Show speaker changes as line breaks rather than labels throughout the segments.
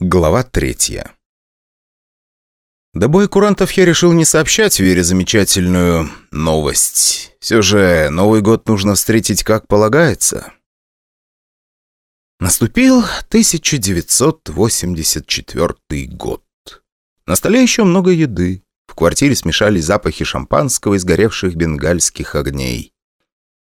Глава третья. До боя курантов я решил не сообщать Вере замечательную новость. Все же Новый год нужно встретить как полагается. Наступил 1984 год. На столе еще много еды. В квартире смешались запахи шампанского и сгоревших бенгальских огней.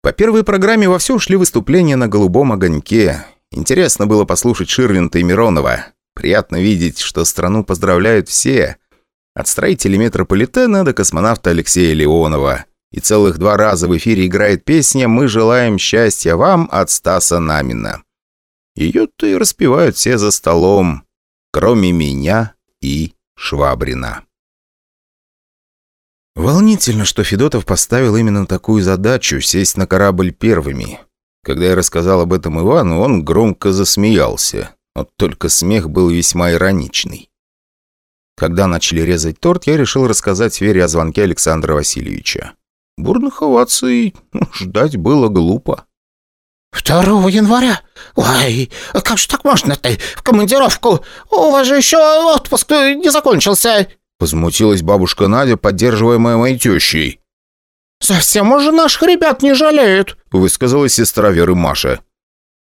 По первой программе вовсю шли выступления на «Голубом огоньке». Интересно было послушать Ширвинта и Миронова. Приятно видеть, что страну поздравляют все. От строителей метрополитена до космонавта Алексея Леонова. И целых два раза в эфире играет песня «Мы желаем счастья вам» от Стаса Намина. Ее-то и распевают все за столом, кроме меня и Швабрина. Волнительно, что Федотов поставил именно такую задачу – сесть на корабль первыми. Когда я рассказал об этом Ивану, он громко засмеялся. Вот только смех был весьма ироничный. Когда начали резать торт, я решил рассказать Вере о звонке Александра Васильевича. Бурных оваций ну, ждать было глупо.
«Второго января? Ой, как же так можно-то? В командировку? У вас же еще отпуск не закончился!»
Возмутилась бабушка Надя, поддерживаемая моей тещей.
«Совсем уже наших ребят не жалеют», —
высказалась сестра Веры Маша.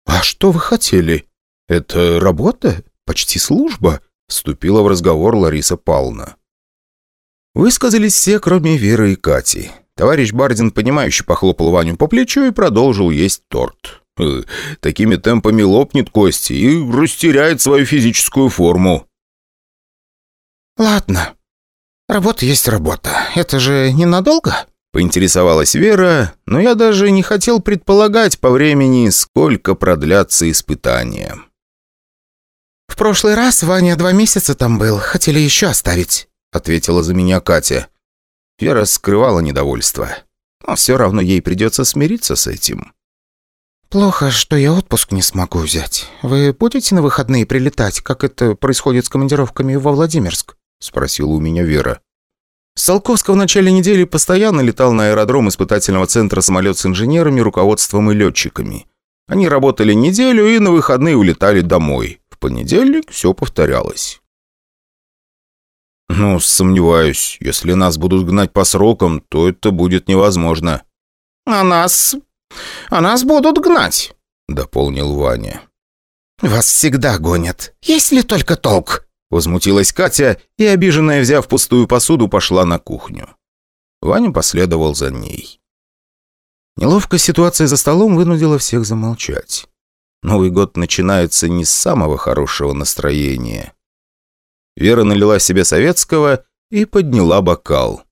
«А что вы хотели? Это работа? Почти служба?» — вступила в разговор Лариса Павловна. Высказались все, кроме Веры и Кати. Товарищ Бардин, понимающе похлопал Ваню по плечу и продолжил есть торт. Э, такими темпами лопнет кости и растеряет свою физическую форму.
«Ладно. Работа есть работа. Это же ненадолго?»
Поинтересовалась Вера, но я даже не хотел предполагать по времени, сколько продлятся испытания.
«В прошлый раз Ваня два месяца там был. Хотели еще оставить», — ответила за меня Катя.
Вера скрывала недовольство. Но все равно ей придется смириться с этим.
«Плохо, что я отпуск не смогу взять. Вы будете на выходные прилетать, как это происходит с командировками во Владимирск?» — спросила у меня Вера.
Салковска в начале недели постоянно летал на аэродром испытательного центра самолет с инженерами, руководством и летчиками. Они работали неделю и на выходные улетали домой. Понедельник все повторялось. «Ну, сомневаюсь. Если нас будут гнать по срокам, то это будет невозможно».
«А нас... а нас будут гнать», —
дополнил Ваня.
«Вас всегда гонят, есть ли только толк?»
Возмутилась Катя и, обиженная, взяв пустую посуду, пошла на кухню. Ваня последовал за ней. Неловкая ситуация за столом вынудила всех замолчать. Новый год начинается не с самого хорошего настроения. Вера налила себе советского и подняла бокал.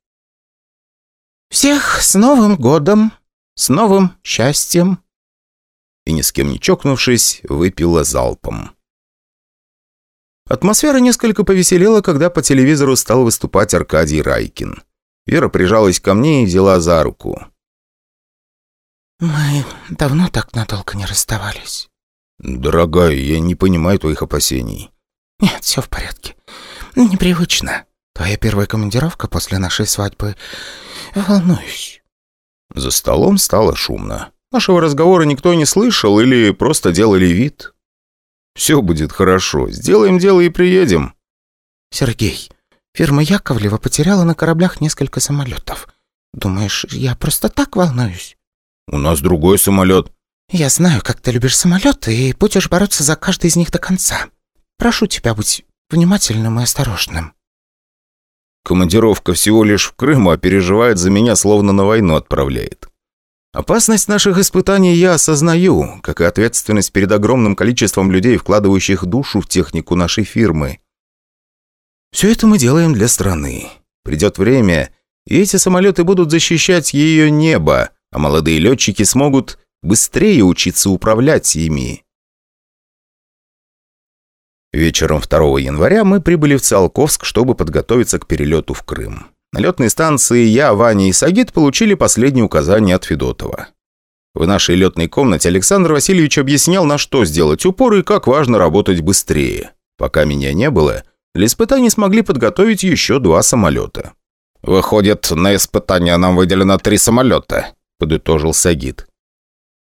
«Всех с Новым годом! С новым счастьем!»
И ни с кем не чокнувшись, выпила залпом. Атмосфера несколько повеселела, когда по телевизору стал выступать Аркадий Райкин. Вера прижалась ко мне и взяла за руку.
«Мы давно так надолго не расставались».
«Дорогая, я не понимаю твоих опасений».
«Нет, все в порядке. Непривычно. Твоя первая командировка после нашей свадьбы. Волнуюсь».
За столом стало шумно. Нашего разговора никто не слышал или просто делали вид. «Все будет хорошо. Сделаем дело и приедем».
«Сергей, фирма Яковлева потеряла на кораблях несколько самолетов. Думаешь, я просто так волнуюсь?»
«У нас другой самолет».
«Я знаю, как ты любишь самолеты и будешь бороться за каждый из них до конца. Прошу тебя быть внимательным и осторожным».
Командировка всего лишь в Крым, а переживает за меня, словно на войну отправляет. Опасность наших испытаний я осознаю, как и ответственность перед огромным количеством людей, вкладывающих душу в технику нашей фирмы. Все это мы делаем для страны. Придет время, и эти самолеты будут защищать ее небо, а молодые летчики смогут быстрее учиться управлять ими. Вечером 2 января мы прибыли в Циолковск, чтобы подготовиться к перелету в Крым. На летной станции я, Ваня и Сагит получили последние указания от Федотова. В нашей летной комнате Александр Васильевич объяснял, на что сделать упор и как важно работать быстрее. Пока меня не было, для испытаний смогли подготовить еще два самолета. «Выходит, на испытания нам выделено три самолета», – подытожил Сагит.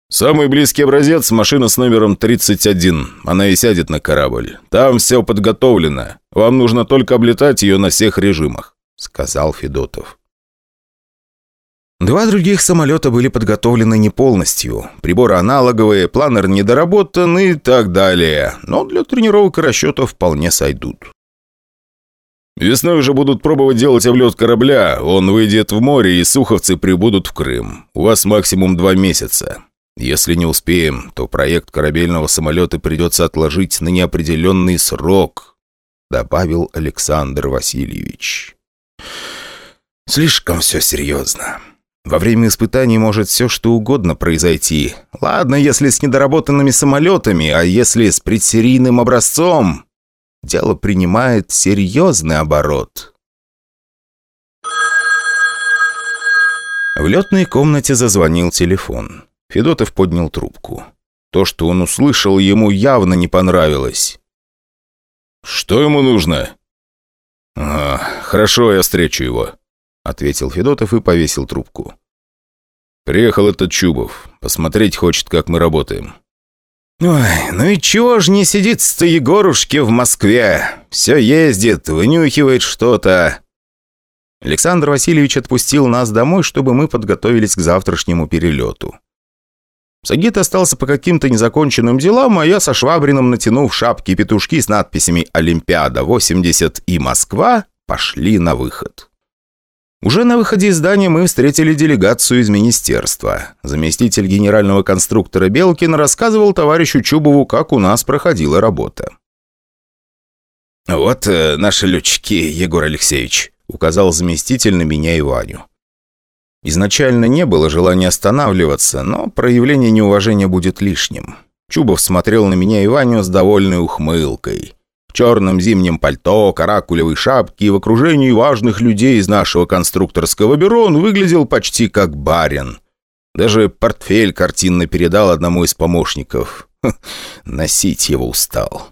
«Самый близкий образец – машина с номером 31. Она и сядет на корабль. Там все подготовлено. Вам нужно только облетать ее на всех режимах», – сказал Федотов. Два других самолета были подготовлены не полностью. Приборы аналоговые, планер недоработан и так далее. Но для тренировок и расчетов вполне сойдут. Весной уже будут пробовать делать облет корабля. Он выйдет в море, и суховцы прибудут в Крым. У вас максимум два месяца. Если не успеем, то проект корабельного самолета придется отложить на неопределенный срок», добавил Александр Васильевич. «Слишком все серьезно. Во время испытаний может все что угодно произойти. Ладно, если с недоработанными самолетами, а если с предсерийным образцом, дело принимает серьезный оборот». В летной комнате зазвонил телефон. Федотов поднял трубку. То, что он услышал, ему явно не понравилось. «Что ему нужно?» «А, «Хорошо, я встречу его», — ответил Федотов и повесил трубку. «Приехал этот Чубов. Посмотреть хочет, как мы работаем». «Ой, ну и чего ж не сидит-то Егорушки в Москве? Все ездит, вынюхивает что-то». Александр Васильевич отпустил нас домой, чтобы мы подготовились к завтрашнему перелету. Сагит остался по каким-то незаконченным делам, а я со Швабриным, натянув шапки и петушки с надписями «Олимпиада-80» и «Москва», пошли на выход. Уже на выходе из здания мы встретили делегацию из министерства. Заместитель генерального конструктора Белкин рассказывал товарищу Чубову, как у нас проходила работа. «Вот э, наши летчики, Егор Алексеевич», — указал заместитель на меня и Ваню. Изначально не было желания останавливаться, но проявление неуважения будет лишним. Чубов смотрел на меня и Ваню с довольной ухмылкой. В черном зимнем пальто, каракулевой шапке и в окружении важных людей из нашего конструкторского бюро он выглядел почти как барин. Даже портфель картинно передал одному из помощников. носить его устал.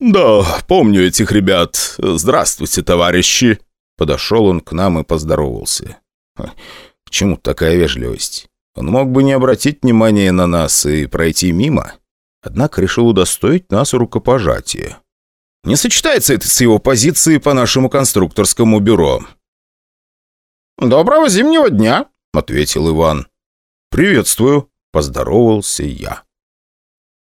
«Да, помню этих ребят. Здравствуйте, товарищи!» Подошел он к нам и поздоровался. К чему такая вежливость? Он мог бы не обратить внимания на нас и пройти мимо, однако решил удостоить нас рукопожатия. Не сочетается это с его позицией по нашему конструкторскому бюро. «Доброго зимнего дня», — ответил Иван. «Приветствую», — поздоровался я.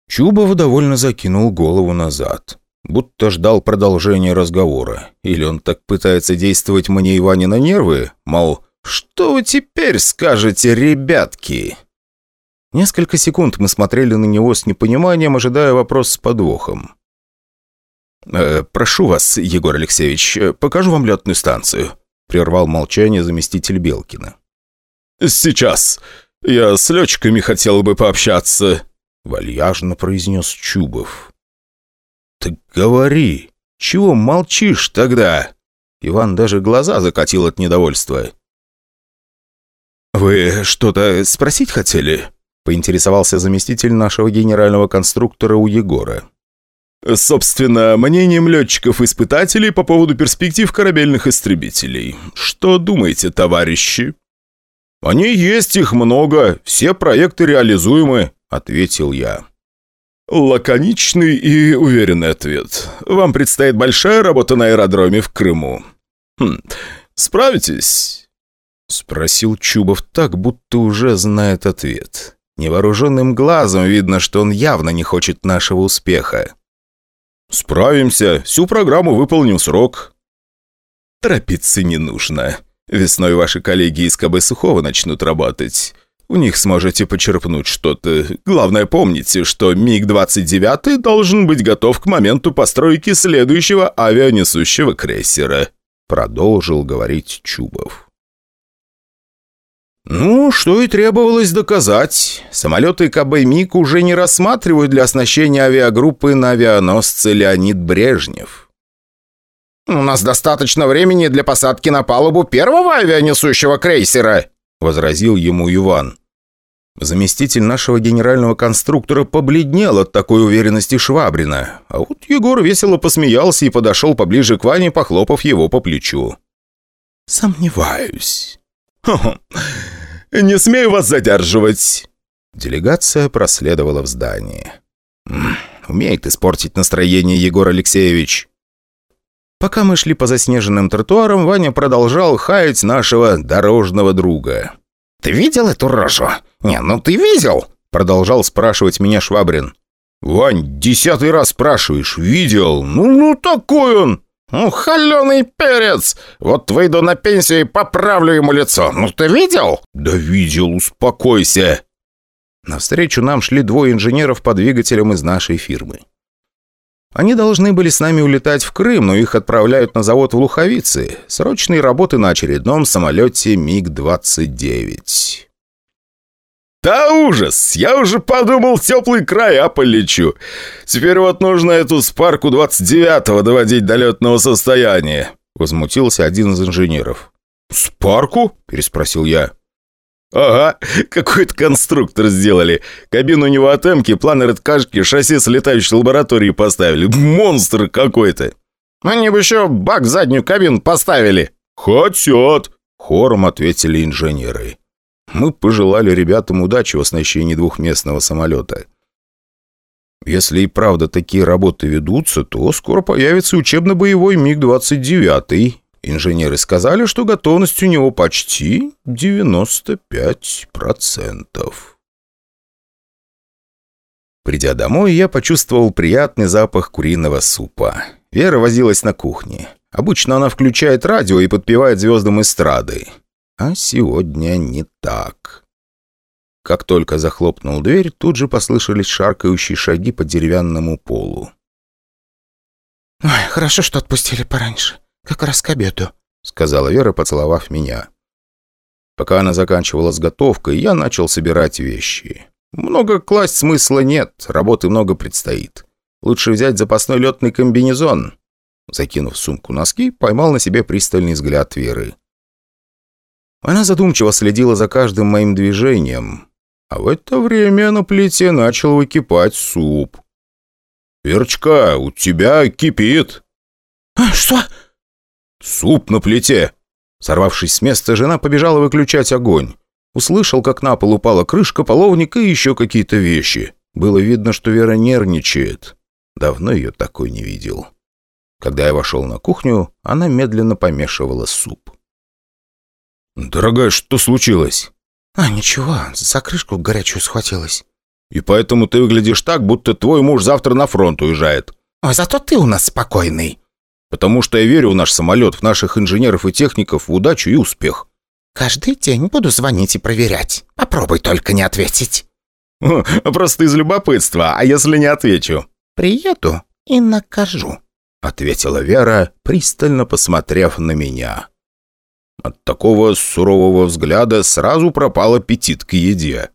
Чубов довольно закинул голову назад, будто ждал продолжения разговора. Или он так пытается действовать мне и Ване на нервы, мол, «Что вы теперь скажете, ребятки?» Несколько секунд мы смотрели на него с непониманием, ожидая вопрос с подвохом. «Э, «Прошу вас, Егор Алексеевич, покажу вам летную станцию», — прервал молчание заместитель Белкина. «Сейчас. Я с летчиками хотел бы пообщаться», — вальяжно произнес Чубов. «Так говори. Чего молчишь тогда?» Иван даже глаза закатил от недовольства. «Вы что-то спросить хотели?» — поинтересовался заместитель нашего генерального конструктора у Егора. «Собственно, мнением летчиков-испытателей по поводу перспектив корабельных истребителей. Что думаете, товарищи?» «Они есть, их много, все проекты реализуемы», — ответил я. Лаконичный и уверенный ответ. Вам предстоит большая работа на аэродроме в Крыму. Хм, справитесь? Спросил Чубов так, будто уже знает ответ. Невооруженным глазом видно, что он явно не хочет нашего успеха. «Справимся. Всю программу выполним срок». «Торопиться не нужно. Весной ваши коллеги из КБ Сухого начнут работать. У них сможете почерпнуть что-то. Главное, помните, что МиГ-29 должен быть готов к моменту постройки следующего авианесущего крейсера», продолжил говорить Чубов. Ну, что и требовалось доказать. Самолеты КБ МиГ уже не рассматривают для оснащения авиагруппы на авианосце Леонид Брежнев. «У нас достаточно времени для посадки на палубу первого авианесущего крейсера», возразил ему Иван. Заместитель нашего генерального конструктора побледнел от такой уверенности Швабрина, а вот Егор весело посмеялся и подошел поближе к Ване, похлопав его по плечу. «Сомневаюсь». «Хо -хо. «Не смею вас задерживать». Делегация проследовала в здание. «Умеет испортить настроение Егор Алексеевич». Пока мы шли по заснеженным тротуарам, Ваня продолжал хаять нашего дорожного друга.
«Ты видел эту рожу? Не, ну ты видел?»
Продолжал спрашивать меня Швабрин. «Вань, десятый раз спрашиваешь, видел? Ну, ну такой он!»
«Ну, холеный перец! Вот выйду на пенсию и поправлю ему лицо. Ну, ты видел?»
«Да видел, успокойся!» Навстречу нам шли двое инженеров по двигателям из нашей фирмы. Они должны были с нами улетать в Крым, но их отправляют на завод в Луховицы. Срочные работы на очередном самолете МиГ-29.
«Да ужас! Я уже подумал, теплый края полечу. Теперь вот нужно эту спарку 29-го доводить до летного состояния», возмутился один из инженеров.
«Спарку?» – переспросил я.
«Ага, какой-то конструктор сделали. Кабину у него от Эмки, планер от Кашки, шасси с летающей лаборатории поставили. Монстр какой-то!»
«Они бы еще бак заднюю кабину поставили!»
«Хотят!»
– хором ответили инженеры. Мы пожелали ребятам удачи в оснащении двухместного самолета. Если и правда такие работы ведутся, то скоро появится учебно-боевой МиГ-29, Инженеры сказали, что готовность у него почти 95%. Придя домой, я почувствовал приятный запах куриного супа. Вера возилась на кухне. Обычно она включает радио и подпевает звездам эстрады. А сегодня не так. Как только захлопнул дверь, тут же послышались шаркающие шаги по деревянному полу.
«Ой, хорошо, что отпустили пораньше. «Как раз к обеду», —
сказала Вера, поцеловав меня. Пока она заканчивала с готовкой, я начал собирать вещи. Много класть смысла нет, работы много предстоит. Лучше взять запасной летный комбинезон. Закинув сумку носки, поймал на себе пристальный взгляд Веры. Она задумчиво следила за каждым моим движением, а в это время на плите начал выкипать суп. «Верочка, у тебя кипит!»
«А, что?»
«Суп на плите!» Сорвавшись с места, жена побежала выключать огонь. Услышал, как на пол упала крышка, половник и еще какие-то вещи. Было видно, что Вера нервничает. Давно ее такой не видел. Когда я вошел на кухню, она медленно помешивала суп. «Дорогая, что случилось?»
«А, ничего, за крышку горячую схватилась».
«И поэтому ты выглядишь так, будто твой муж завтра на фронт уезжает».
«Ой, зато ты у нас спокойный».
Потому что я верю в наш самолет, в наших инженеров и техников, в удачу и успех».
«Каждый день буду звонить и проверять. Попробуй только не ответить».
«Просто из любопытства, а если не отвечу?»
«Приеду и накажу», —
ответила Вера, пристально посмотрев на меня. От такого сурового взгляда сразу пропал аппетит к еде.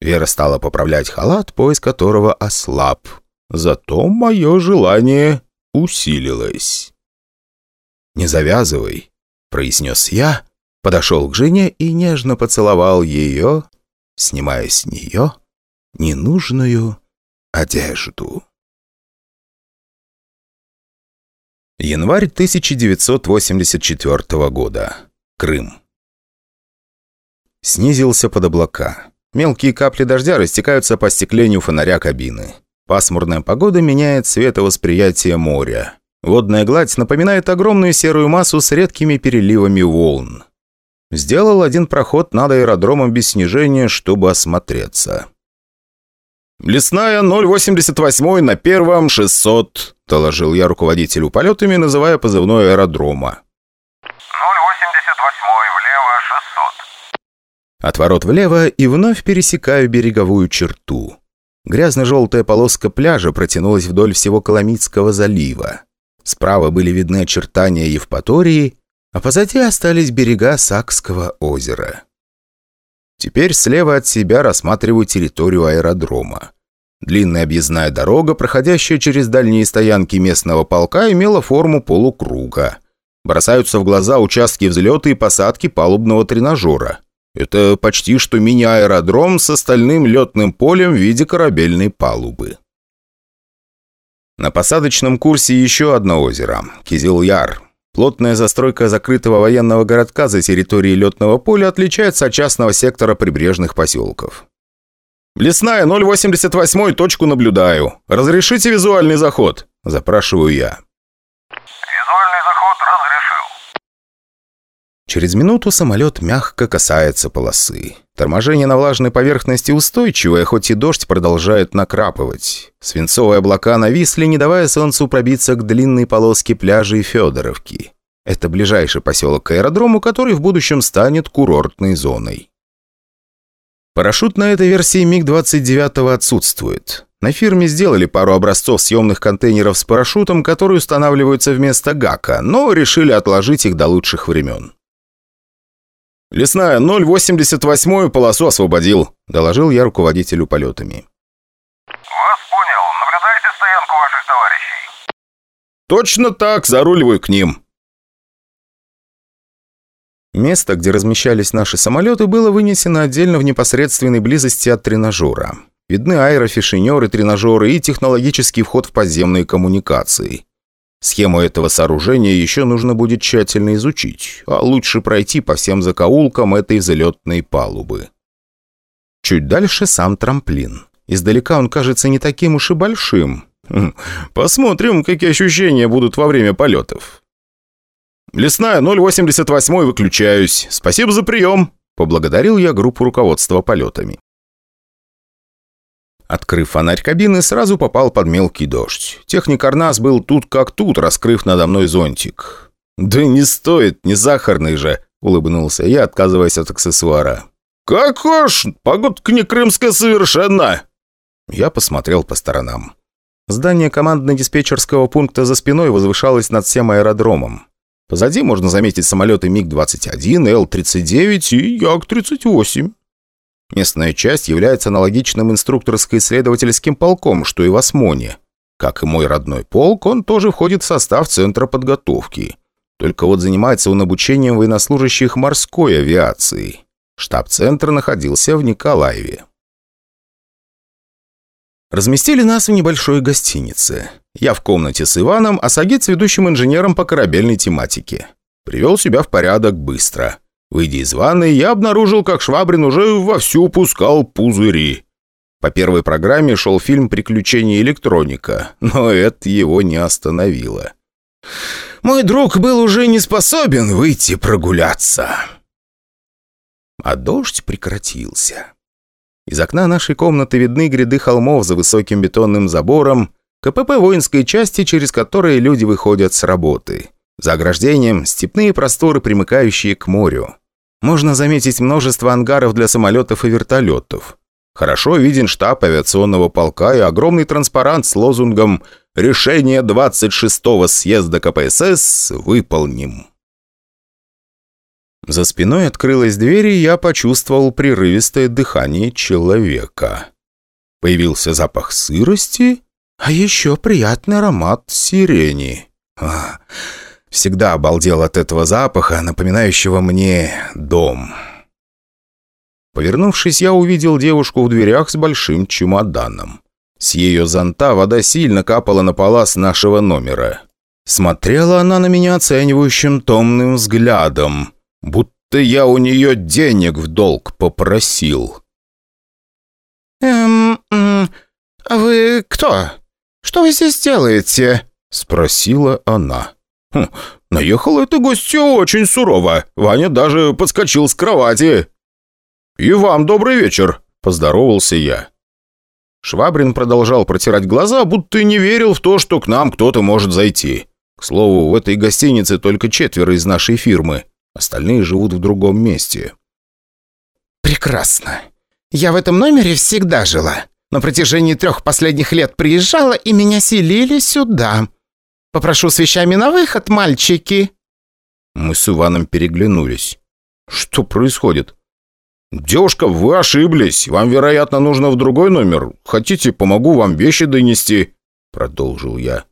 Вера стала поправлять халат, пояс которого ослаб. Зато мое желание усилилось. «Не завязывай», — произнес я, подошел к жене и нежно поцеловал ее, снимая с нее ненужную одежду. Январь 1984 года. Крым. Снизился под облака. Мелкие капли дождя растекаются по стеклению фонаря кабины. Пасмурная погода меняет цветовосприятие моря. Водная гладь напоминает огромную серую массу с редкими переливами волн. Сделал один проход над аэродромом без снижения, чтобы осмотреться.
«Лесная 088 на первом 600», – доложил я руководителю полетами, называя позывной аэродрома.
088 влево 600.
Отворот влево и вновь пересекаю береговую черту. Грязно-желтая полоска пляжа протянулась вдоль всего Коломитского залива. Справа были видны очертания Евпатории, а позади остались берега Сакского озера. Теперь слева от себя рассматриваю территорию аэродрома. Длинная объездная дорога, проходящая через дальние стоянки местного полка, имела форму полукруга. Бросаются в глаза участки взлета и посадки палубного тренажера. Это почти что мини-аэродром с остальным летным полем в виде корабельной палубы. На посадочном курсе еще одно озеро – Кизил-Яр. Плотная застройка закрытого военного городка за территорией летного поля отличается от частного сектора прибрежных поселков.
«Лесная, 088, точку наблюдаю. Разрешите визуальный заход?» – запрашиваю я.
Визуальный заход разрешил.
Через минуту самолет мягко касается полосы. Торможение на влажной поверхности устойчивое, хоть и дождь продолжает накрапывать. Свинцовые облака нависли, не давая солнцу пробиться к длинной полоске пляжей Федоровки. Это ближайший поселок к аэродрому, который в будущем станет курортной зоной. Парашют на этой версии МиГ-29 отсутствует. На фирме сделали пару образцов съемных контейнеров с парашютом, которые устанавливаются вместо ГАКа, но решили отложить их до лучших времен.
«Лесная, 088 полосу освободил», – доложил я руководителю полетами.
Вас понял. Наблюдайте стоянку ваших товарищей.
«Точно так, заруливаю к ним».
Место, где размещались наши самолеты, было вынесено отдельно в непосредственной близости от тренажера. Видны аэрофишинеры, тренажеры и технологический вход в подземные коммуникации. Схему этого сооружения еще нужно будет тщательно изучить, а лучше пройти по всем закоулкам этой взлетной палубы. Чуть дальше сам трамплин. Издалека он кажется не таким уж и большим. Хм, Посмотрим, какие ощущения будут во время полетов.
«Лесная, 088 выключаюсь. Спасибо за прием», –
Поблагодарил я группу руководства полетами. Открыв фонарь кабины, сразу попал под мелкий дождь. Техник Арнас был тут как тут, раскрыв надо мной зонтик. «Да не стоит, не сахарный же», — улыбнулся я, отказываясь от аксессуара.
«Какой ж, погодка не крымская совершенно!»
Я посмотрел по сторонам. Здание командно-диспетчерского пункта за спиной возвышалось над всем аэродромом. Позади можно заметить самолеты МиГ-21, Л-39 и Як-38. Местная часть является аналогичным инструкторско-исследовательским полком, что и в Осмоне. Как и мой родной полк, он тоже входит в состав Центра подготовки. Только вот занимается он обучением военнослужащих морской авиации. Штаб-центр находился в Николаеве. Разместили нас в небольшой гостинице. Я в комнате с Иваном, а Сагит с ведущим инженером по корабельной тематике. Привел себя в порядок быстро. Выйдя из ванной, я обнаружил, как Швабрин уже вовсю пускал пузыри. По первой программе шел фильм «Приключения электроника», но это его не остановило. Мой друг был уже не способен выйти прогуляться. А дождь прекратился. Из окна нашей комнаты видны гряды холмов за высоким бетонным забором, КПП воинской части, через которые люди выходят с работы. За ограждением – степные просторы, примыкающие к морю. Можно заметить множество ангаров для самолетов и вертолетов. Хорошо виден штаб авиационного полка и огромный транспарант с лозунгом «Решение 26-го съезда КПСС выполним». За спиной открылась дверь, и я почувствовал прерывистое дыхание человека. Появился запах сырости, а еще приятный аромат сирени. А, всегда обалдел от этого запаха, напоминающего мне дом. Повернувшись, я увидел девушку в дверях с большим чемоданом. С ее зонта вода сильно капала на палас нашего номера. Смотрела она на меня оценивающим томным взглядом, будто я у нее денег в долг попросил. «Эм, а вы кто? Что вы здесь делаете?» — спросила она. Хм, наехала эта гостья очень сурово. Ваня даже подскочил с кровати. «И вам добрый вечер», — поздоровался я. Швабрин продолжал протирать глаза, будто не верил в то, что к нам кто-то может зайти. К слову, в этой гостинице только четверо из нашей фирмы. Остальные живут в другом месте. «Прекрасно. Я в этом номере всегда жила. На протяжении трех последних лет приезжала, и меня селили сюда. Попрошу с вещами на выход, мальчики». Мы с Иваном переглянулись. «Что происходит?» «Девушка, вы ошиблись. Вам, вероятно, нужно в другой номер. Хотите, помогу вам вещи донести?» Продолжил я.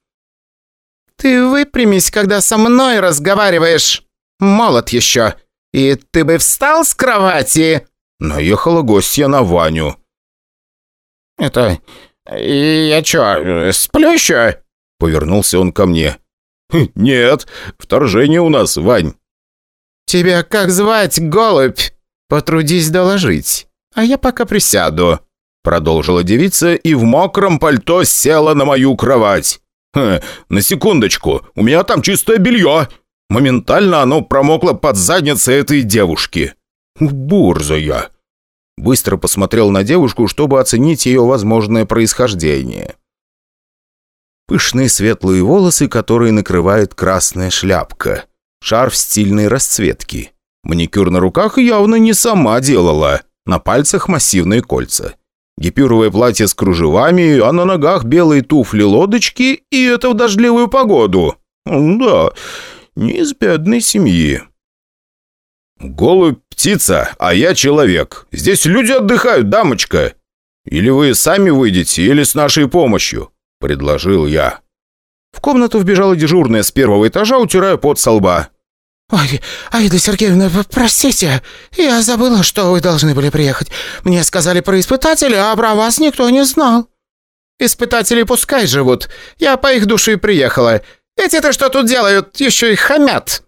«Ты выпрямись, когда со мной разговариваешь. Молод еще. И ты бы встал с кровати?» Наехала гостья на Ваню. «Это... я чё, сплю еще?» Повернулся он ко мне. «Хм, «Нет, вторжение у нас, Вань». «Тебя как звать, голубь?» «Потрудись доложить, а я пока присяду».
Продолжила девица и в мокром пальто села на мою кровать. Хм, на секундочку, у меня там чистое белье. Моментально оно промокло под задницей этой девушки. Бурзая. Быстро посмотрел на девушку, чтобы оценить ее возможное происхождение. Пышные светлые волосы, которые накрывает красная шляпка. Шарф стильной расцветки. Маникюр на руках явно не сама делала. На пальцах массивные кольца. Гипюровое платье с кружевами, а на ногах белые туфли-лодочки, и это в дождливую погоду. Да, не из бедной семьи. «Голубь – птица, а я человек. Здесь люди отдыхают, дамочка. Или вы сами выйдете, или с нашей помощью», – предложил я. В комнату вбежала дежурная с первого этажа, утирая пот со лба.
«Ой, Аида Сергеевна, простите, я забыла, что вы должны были приехать. Мне сказали про испытателя, а про вас никто не знал».
«Испытатели пускай живут. Я по их душе и приехала. Эти-то что тут делают? Еще и хамят».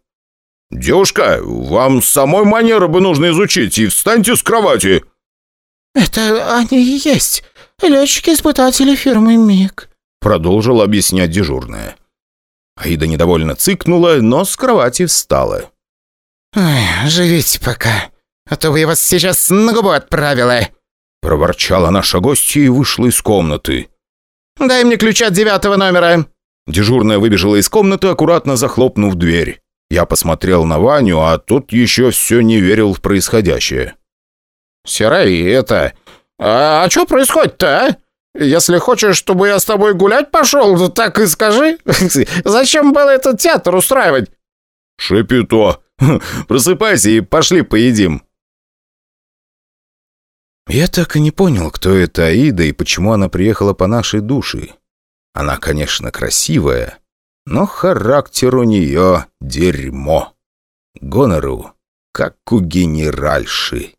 «Девушка, вам самой манеры бы нужно изучить, и встаньте с кровати».
«Это они и есть. Летчики-испытатели фирмы МИГ», —
продолжил объяснять дежурная. Аида недовольно цыкнула, но с кровати встала.
«Ой, живите пока, а то бы я вас сейчас на губу отправила!»
Проворчала наша гостья и вышла из комнаты.
«Дай мне ключ от девятого номера!»
Дежурная выбежала из комнаты, аккуратно захлопнув дверь. Я посмотрел на Ваню, а тот еще все не верил в происходящее.
«Серый, это... А, а что происходит-то, а? Если хочешь, чтобы я с тобой гулять пошел, так и скажи. Зачем было этот театр устраивать?»
«Шепито! Просыпайся и пошли поедим!» Я так и не понял, кто это Аида и почему она приехала по нашей душе. Она, конечно, красивая, но характер у нее дерьмо. Гонору, как у генеральши.